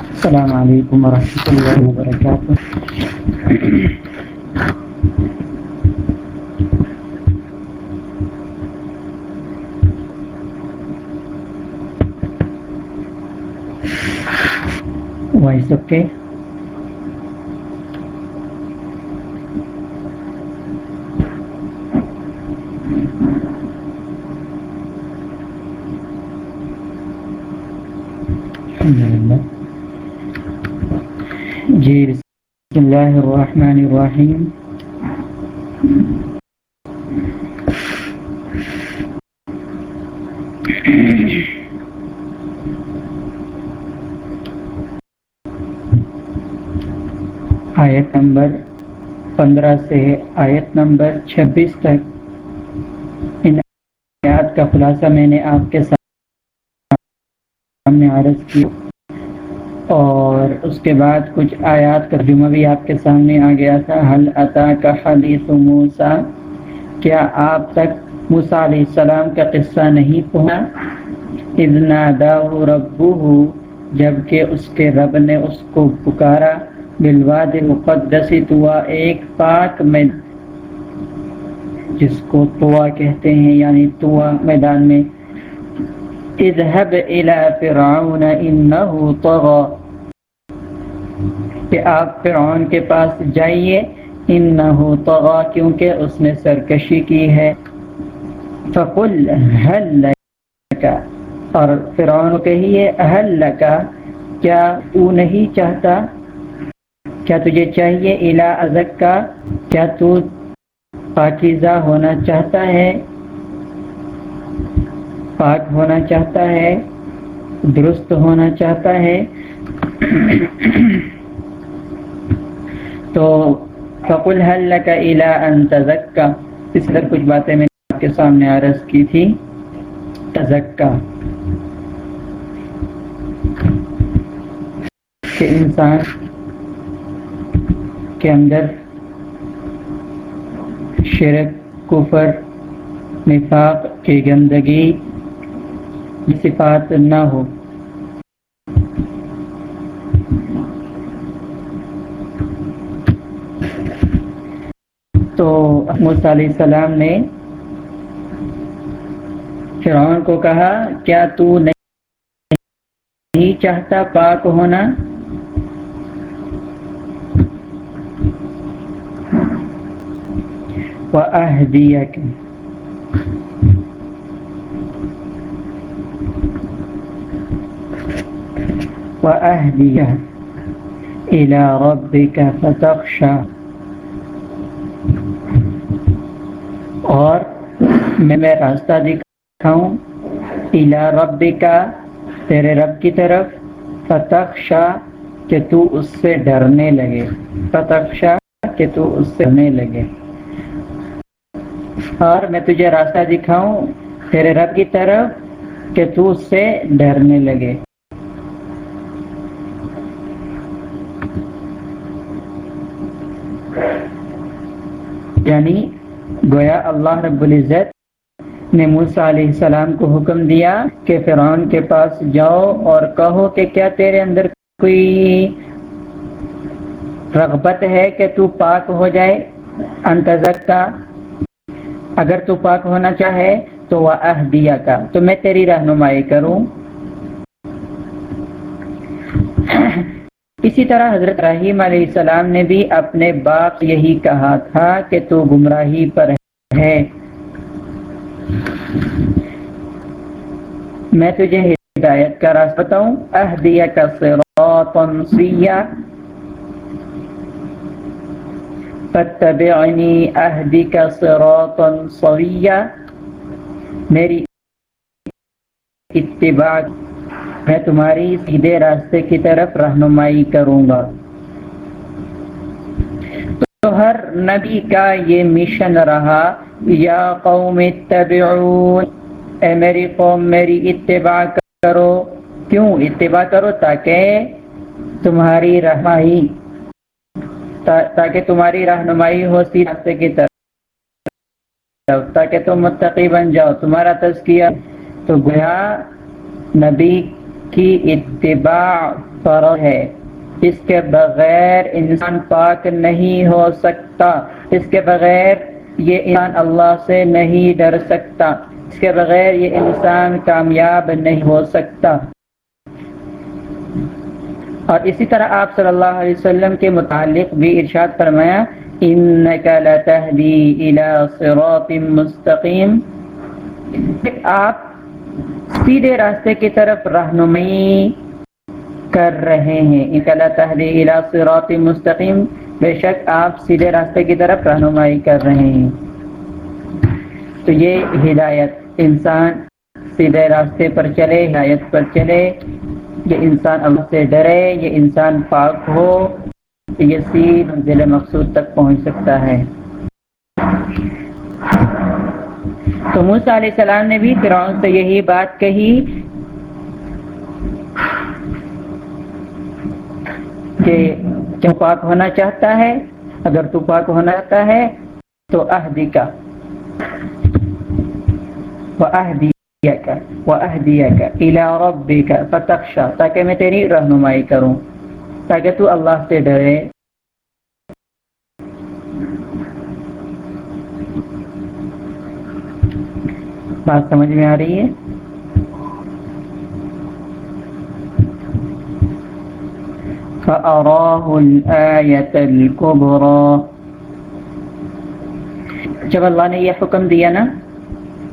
السلام علیکم ورحمۃ اللہ وبرکاتہ۔ وائس اوکے الحمدللہ جی بسم اللہ الرحمن الرحیم۔ آیت نمبر پندرہ سے آیت نمبر چھبیس تک۔ ان آیات کا خلاصہ میں نے آپ کے سامنے عرض کی اور اس کے بعد کچھ آیات کا جمعہ بھی آپ کے سامنے آ گیا تھا۔ حل عطا کا حدیث موسا کیا آپ تک موسا علیہ السلام کا قصہ نہیں پہنچا؟ ابنا دا ربو جبکہ اس کے رب نے اس کو پکارا۔ بلواد مقدسی توا ایک پاک میں جس کو توا کہتے ہیں یعنی توا میدان میں۔ اذهب الى فرعون انه طغى۔ کہ آپ فرعون کے پاس جائیے انه طغى کیونکہ اس نے سرکشی کی ہے۔ فقل، هل لك اور فرعون کہیے، هل لك کیا تو نہیں چاہتا؟ کیا تجھے چاہیے الا ازک کا کیا تو پاکیزہ ہونا چاہتا ہے؟ پاک ہونا چاہتا ہے، درست ہونا چاہتا ہے؟ تو فقل حل کا الا ان تزکا اس طرح کچھ باتیں میں نے آپ کے سامنے عرض کی تھی۔ تزکا کہ انسان کے اندر شرک، کفر، نفاق، کی گندگی صفات نہ ہو۔ تو علیہ السلام نے فرعون کو کہا، کیا تو نہیں چاہتا پاک ہونا؟ وَأَهْدِيَكَ۔ وأهديه إلى ربك فتخشى۔ اور میں میں راستہ دکھاؤں الا رب کا تیرے رب کی طرف۔ فتخشا کہ تو اس سے ڈرنے لگے۔ فتخشا کہ تو اس سے ڈرنے لگے۔ اور میں تجھے راستہ دکھاؤں، تیرے رب کی طرف کہ تو اس سے ڈرنے لگے۔ یعنی گویا اللہ رب العزت نے موسیٰ علیہ السلام کو حکم دیا کہ فرعون کے پاس جاؤ اور کہو کہ کیا تیرے اندر کوئی رغبت ہے کہ تو پاک ہو جائے؟ انتظر کا اگر تو پاک ہونا چاہے تو وہ اہدیہ کا تو میں تیری رہنمائی کروں۔ اسی طرح حضرت رحیم علیہ السلام نے بھی اپنے باپ یہی کہا تھا کہ تو گمراہی پر ہے۔ میں تجھے ہدایت کا راستہ بتاؤں۔ اہدیہ کا صراطا سیا فتبعنی اہدی کا صراطا سویا میری اتباع میں تمہاری سیدھے راستے کی طرف رہنمائی کروں گا۔ تو ہر نبی کا یہ مشن رہا، یا قوم اتبعون، اے میری قوم، میری اتباع کرو۔ کیوں اتباع کرو؟ تاکہ تمہاری رہنمائی تاکہ تمہاری رہنمائی ہو سیدھے راستے کی طرف۔ تاکہ تم متقی بن جاؤ، تمہارا تزکیہ تو گویا نبی کی اتباع فرض ہے۔ اس کے بغیر انسان پاک نہیں ہو سکتا۔ اس کے بغیر یہ انسان اللہ سے نہیں ڈر سکتا۔ اس کے بغیر یہ انسان کامیاب نہیں ہو سکتا۔ اور اسی طرح آپ صلی اللہ علیہ وسلم کے متعلق بھی ارشاد فرمایا انك لتهدي الى صراط مستقیم آپ سیدھے راستے کی طرف رہنمائی کر رہے ہیں۔ انکلا تحری الى صراط مستقیم۔ بے شک آپ سیدھے راستے کی طرف رہنمائی کر رہے ہیں۔ تو یہ ہدایت، انسان سیدھے راستے پر چلے، ہدایت پر چلے۔ یہ انسان اللہ سے ڈرے، یہ انسان پاک ہو، یہ سی منزل مقصود تک پہنچ سکتا ہے۔ تو موسیٰ علیہ السلام نے بھی فرعون سے یہی بات کہی کہ کیوں پاک ہونا چاہتا ہے؟ اگر تو پاک ہونا چاہتا ہے تو اہدی کا تاکہ میں تیری رہنمائی کروں، تاکہ تو اللہ سے ڈرے۔ بات سمجھ میں آ رہی ہے؟ فَأَرَاهُ الْآيَةَ الْكُبْرَى۔ جب اللہ نے یہ حکم دیا نا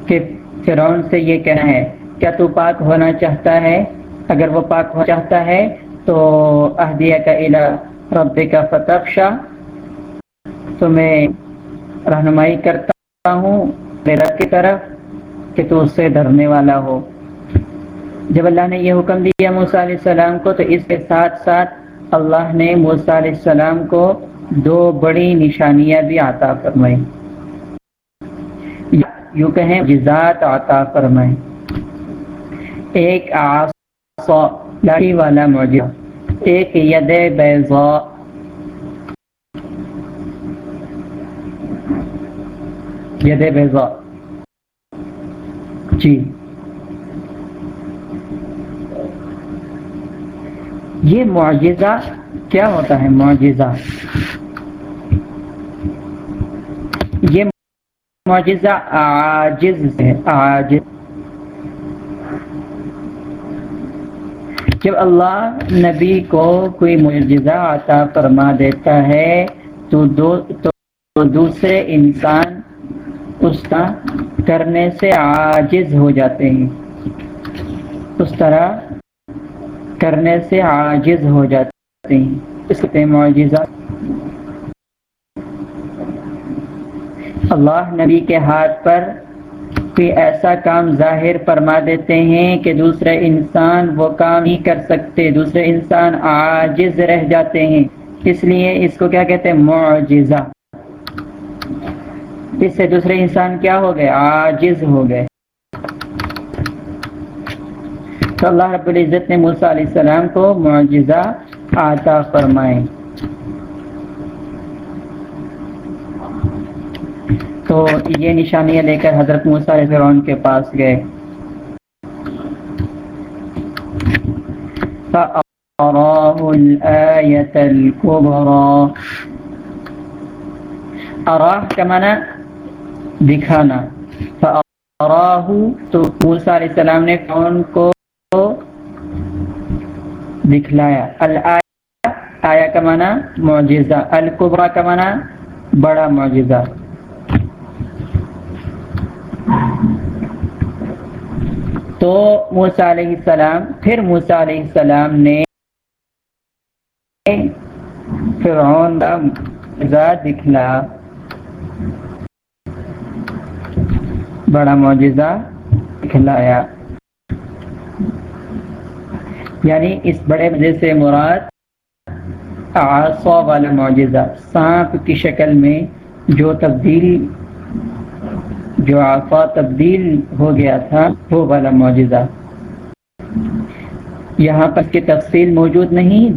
کہ فرعون سے یہ کہنا ہے، کیا تو پاک ہونا چاہتا ہے؟ اگر وہ پاک ہونا چاہتا ہے تو اہدیہ کا الہ رب کا فتح شاہ تو میں رہنمائی کرتا ہوں میرا کی طرف۔ کہ تو اس سے ڈرنے والا ہو۔ جب اللہ نے یہ حکم دیا موسیٰ علیہ السلام کو، تو اس کے ساتھ ساتھ اللہ نے موسیٰ علیہ السلام کو دو بڑی نشانیاں بھی عطا فرمائی یوں کہیں، جزات عطا فرمائے ایک آسا لاڑی والا معجزہ۔ ایک ید بیضاء ید بیضاء جی۔ یہ معجزہ کیا ہوتا ہے؟ معجزہ۔ یہ معجزہ عاجز ہے، عاجز۔ جب اللہ نبی کو کوئی معجزہ عطا فرما دیتا ہے، تو دو تو دوسرے انسان اس کا کرنے سے عاجز ہو جاتے ہیں۔ اس طرح کرنے سے عاجز ہو جاتے ہیں۔ اس کے معجزہ اللہ نبی کے ہاتھ پر کوئی ایسا کام ظاہر فرما دیتے ہیں کہ دوسرے انسان وہ کام ہی کر سکتے، دوسرے انسان عاجز رہ جاتے ہیں۔ اس لیے اس کو کیا کہتے ہیں؟ معجزہ۔ اس سے دوسرے انسان کیا ہو گئے؟ عاجز ہو گئے۔ تو اللہ رب العزت نے موسیٰ علیہ السلام کو معجزہ عطا فرمائے۔ تو یہ نشانیاں لے کر حضرت موسیٰ علیہ فرعون کے پاس گئے۔ فَأَرَاهُ الْآيَةَ الْكُبْرَى۔ اراہ کا دکھانا۔ تو موسیٰ علیہ السلام نے فرعون کو دکھلایا۔ الآیہ آیا کا معنی معجزہ۔ الکبرا کا معنی بڑا معجزہ۔ تو موسیٰ علیہ السلام، پھر موسیٰ علیہ السلام نے فرعون کا معجزہ دکھلا۔ بڑا معجزہ دکھلایا یعنی اس بڑے مجھے سے مراد آسا والا معجزہ، سانپ کی شکل میں جو تبدیل، جو آفا تبدیل ہو گیا تھا، وہ والا معجزہ۔ یہاں پر کی تفصیل موجود نہیں،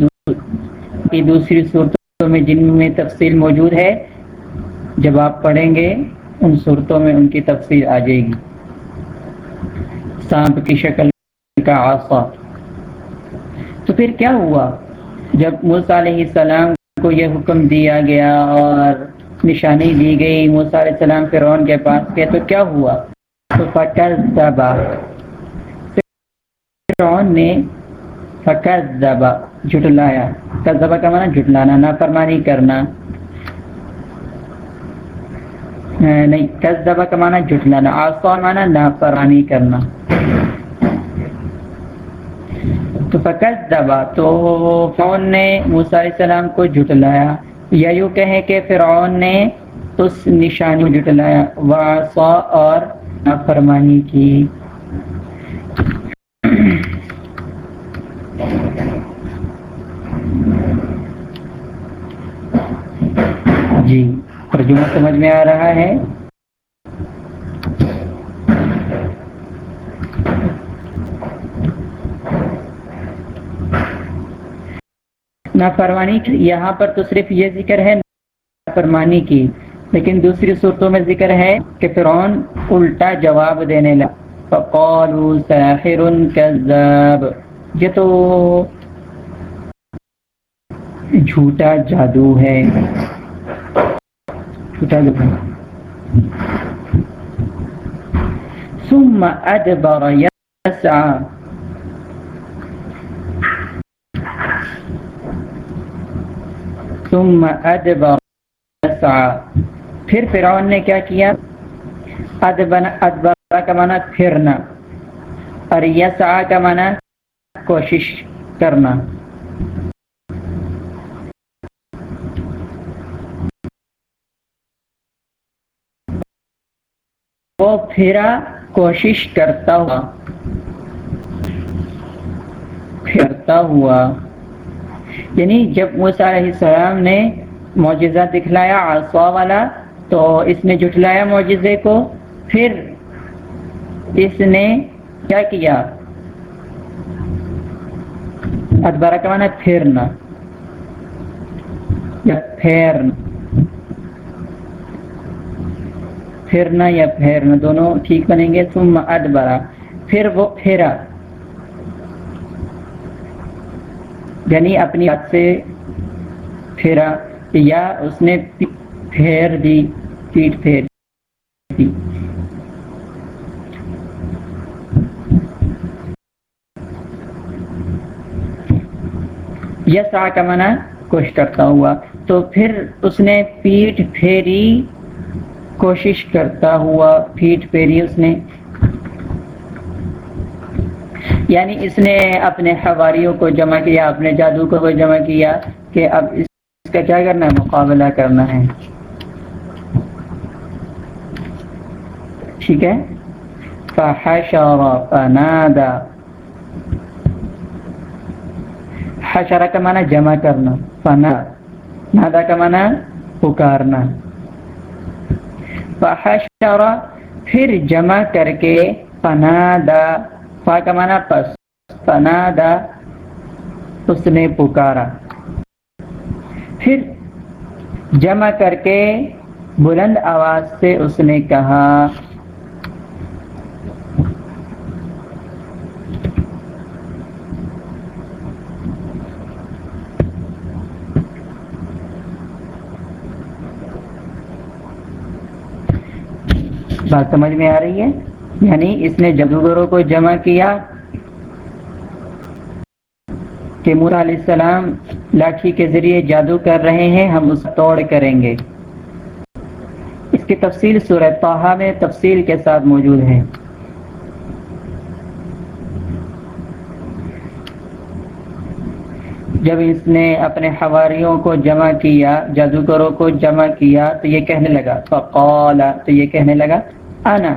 دوسری صورتوں میں جن میں تفصیل موجود ہے، جب آپ پڑھیں گے ان صورتوں میں ان کی تفصیل آ جائے گی۔ سانپ کی شکل کا آفا تو پھر کیا ہوا؟ جب موسیٰ علیہ السلام کو یہ حکم دیا گیا اور نشانی دی گئی موسیٰ علیہ السلام فرعون کے پاس گئے تو کیا ہوا؟ تو فکر دبا فرعون نے فکر دبا جھٹلایا کا معنی جھٹلانا، نافرمانی کرنا۔ نہیں کذبہ کا معنی جھٹلانا آسان معنی نافرانی کرنا تو فقط دبا تو فرعون نے موسیٰ علیہ السلام کو جھٹلایا یا یوں کہیں کہ فرعون نے اس نشانی کو جھٹلایا واسا اور نافرمانی کی جی ترجمہ سمجھ میں آ رہا ہے۔ نافرمانی یہاں پر تو صرف یہ ذکر ہے نافرمانی کی، لیکن دوسری صورتوں میں ذکر ہے کہ فرعون الٹا جواب دینے لگا۔ فقالوا ساحر كذاب۔ یہ تو جھوٹا جادو ہے۔ جھوٹا جادو ثم ادبر يسعى. ثم ادبر يسعى. پھر فرعون نے کیا کیا؟ ادبن ادبر کا معنی پھرنا اور یسعى کا معنی کوشش کرنا. وہ پھرا کوشش کرتا ہوا۔ پھرتا ہوا۔ یعنی جب موسیٰ علیہ السلام نے معجزہ دکھلایا آسوا والا، تو اس نے جھٹلایا معجزے کو۔ پھر اس نے کیا کیا؟ ادبارہ کا معنی پھرنا۔ یا پھیرنا۔ پھرنا یا پھیرنا، دونوں ٹھیک بنیں گے۔ ثم ادبرا پھر وہ پھیرا۔ یعنی اپنی ہاتھ سے پھیرا، یا اس نے پھیر دی، پیٹ پھیر دی۔ یسا کا منع کوشش کرتا ہوا۔ تو پھر اس نے پیٹ پھیری۔ کوشش کرتا ہوا پیٹ پھیری اس نے۔ یعنی اس نے اپنے حواریوں کو جمع کیا، اپنے جادو کو جمع کیا کہ اب اس کا کیا کرنا ہے؟ مقابلہ کرنا ہے۔ ٹھیک ہے؟ فحشر فنادا حشرہ کا معنی جمع کرنا، فنا نادا کا معنی پکارنا۔ فحشر، پھر جمع کر کے فنادا۔ فا کا معنی پس، فنادا، اس نے پکارا۔ پھر جمع کر کے بلند آواز سے اس نے کہا بات سمجھ میں آ رہی ہے؟ یعنی اس نے جادوگروں کو جمع کیا کہ مورا علیہ السلام لاٹھی کے ذریعے جادو کر رہے ہیں، ہم اس توڑ کریں گے۔ اس کی تفصیل سورہ طاہا میں تفصیل کے ساتھ موجود ہے۔ جب اس نے اپنے حواریوں کو جمع کیا، جادوگروں کو جمع کیا، تو یہ کہنے لگا فقال تو یہ کہنے لگا انا،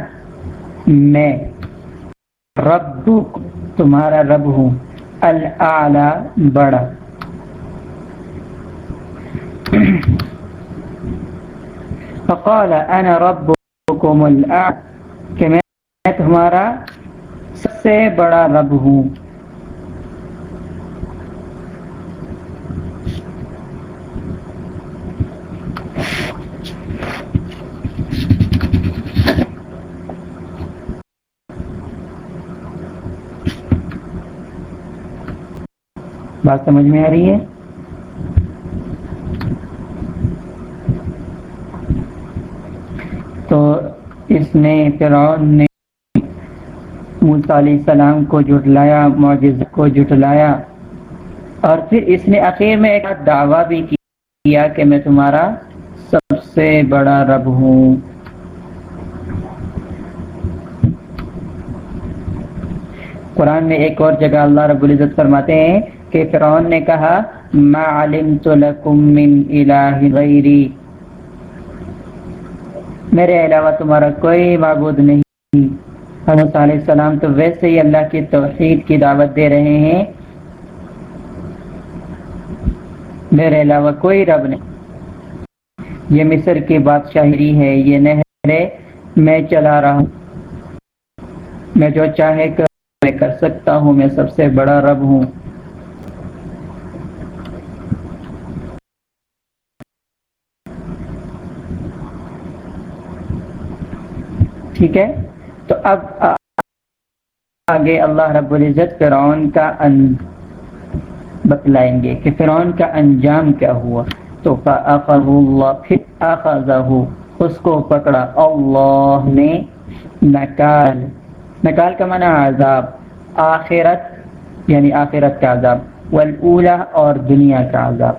میں رب تمہارا رب ہوں العلی بڑا۔ فقال، انا ربکم الاعلی، کہ میں تمہارا سب سے بڑا رب ہوں۔ بات سمجھ میں آ رہی ہے؟ تو اس نے فرعون نے موسیٰ علیہ السلام کو جٹلایا معجز کو جٹلایا اور پھر اس نے اخیر میں ایک دعویٰ بھی کیا کہ میں تمہارا سب سے بڑا رب ہوں۔ قرآن میں ایک اور جگہ اللہ رب العزت فرماتے ہیں کہ فرعون نے کہا، ما علمت لکم من الہ غیری. میرے علاوہ تمہارا کوئی معبود نہیں۔ حضرت علیہ السلام تو ویسے ہی اللہ کی توحید کی دعوت دے رہے ہیں۔ میرے علاوہ کوئی رب نہیں۔ یہ مصر کی بادشاہری ہے، یہ نہرے میں چلا رہا ہوں۔ میں جو چاہے کر، میں کر سکتا ہوں، میں سب سے بڑا رب ہوں۔ ٹھیک ہے؟ تو اب آگے اللہ رب العزت فرعون کا ان بتلائیں گے کہ فرعون کا انجام کیا ہوا۔ تو اللہ پھر اس کو پکڑا۔ اللہ نے نکال۔ نکال کا معنی عذاب۔ آخرت یعنی آخرت کا عذاب۔ والا اور دنیا کا عذاب۔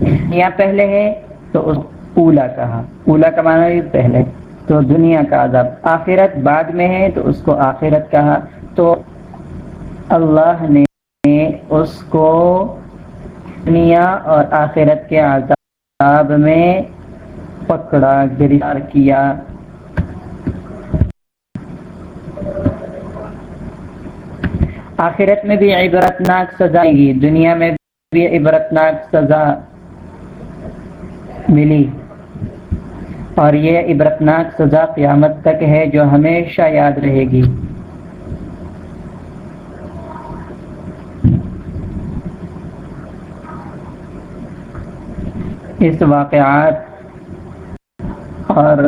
دنیا پہلے ہے تو اس اولا کہا۔ اولا کا معنی پہلے۔ تو دنیا کا عذاب۔ آخرت بعد میں ہے تو اس کو آخرت کہا۔ تو اللہ نے اس کو دنیا اور آخرت کے عذاب میں پکڑا، گرفتار کیا۔ آخرت میں بھی عبرتناک سزا گی دنیا میں بھی عبرتناک سزا ملی۔ اور یہ عبرتناک سزا قیامت تک ہے جو ہمیشہ یاد رہے گی۔ اس واقعات اور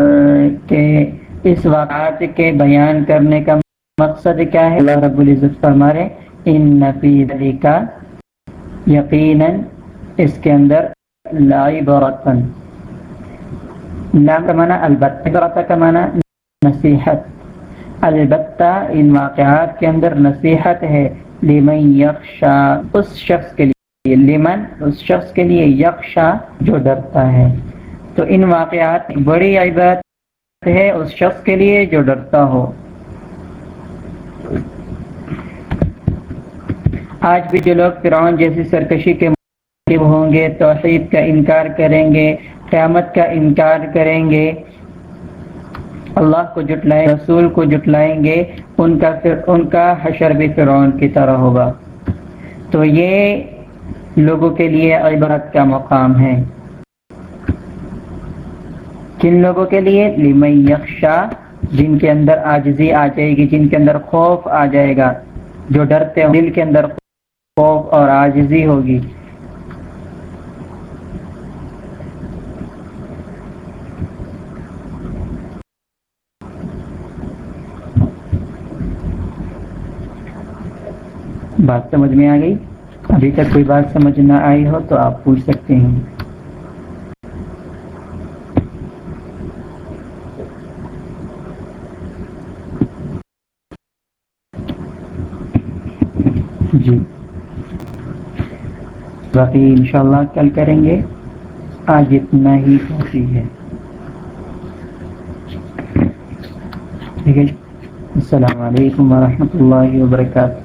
کے اس واقعات کے بیان کرنے کا مقصد کیا ہے؟ اللہ رب العزت فرما رہے ان نفی کا یقیناً اس کے اندر لائی برتن لام کا معنی البتہ برتا کا معنی نصیحت البتہ ان واقعات کے اندر نصیحت ہے، لمن یخشا اس شخص کے لیے، لمن، اس شخص کے لیے یکشا جو ڈرتا ہے۔ تو ان واقعات بڑی عبرت ہے اس شخص کے لیے جو ڈرتا ہو۔ آج بھی جو لوگ فرعون جیسی سرکشی کے مرتب ہوں گے، توحید کا انکار کریں گے، قیامت کا انکار کریں گے۔ اللہ کو جٹلائیں رسول کو جٹلائیں گے، ان کا ان کا حشر بھی فرعون کی طرح ہوگا۔ تو یہ لوگوں کے لیے عبرت کا مقام ہے۔ کن لوگوں کے لیے؟ لمن یخشا، جن کے اندر آجزی آ جائے گی، جن کے اندر خوف آ جائے گا۔ جو ڈرتے ہوں، دل کے اندر خوف اور آجزی ہوگی۔ بات سمجھ میں آ گئی۔ ابھی تک کوئی بات سمجھ نہ آئی ہو تو آپ پوچھ سکتے ہیں۔ جی۔ باقی انشاءاللہ کل کریں گے۔ آج اتنا ہی کافی ہے۔ ٹھیک ہے جی۔ السلام علیکم ورحمۃ اللہ وبرکاتہ۔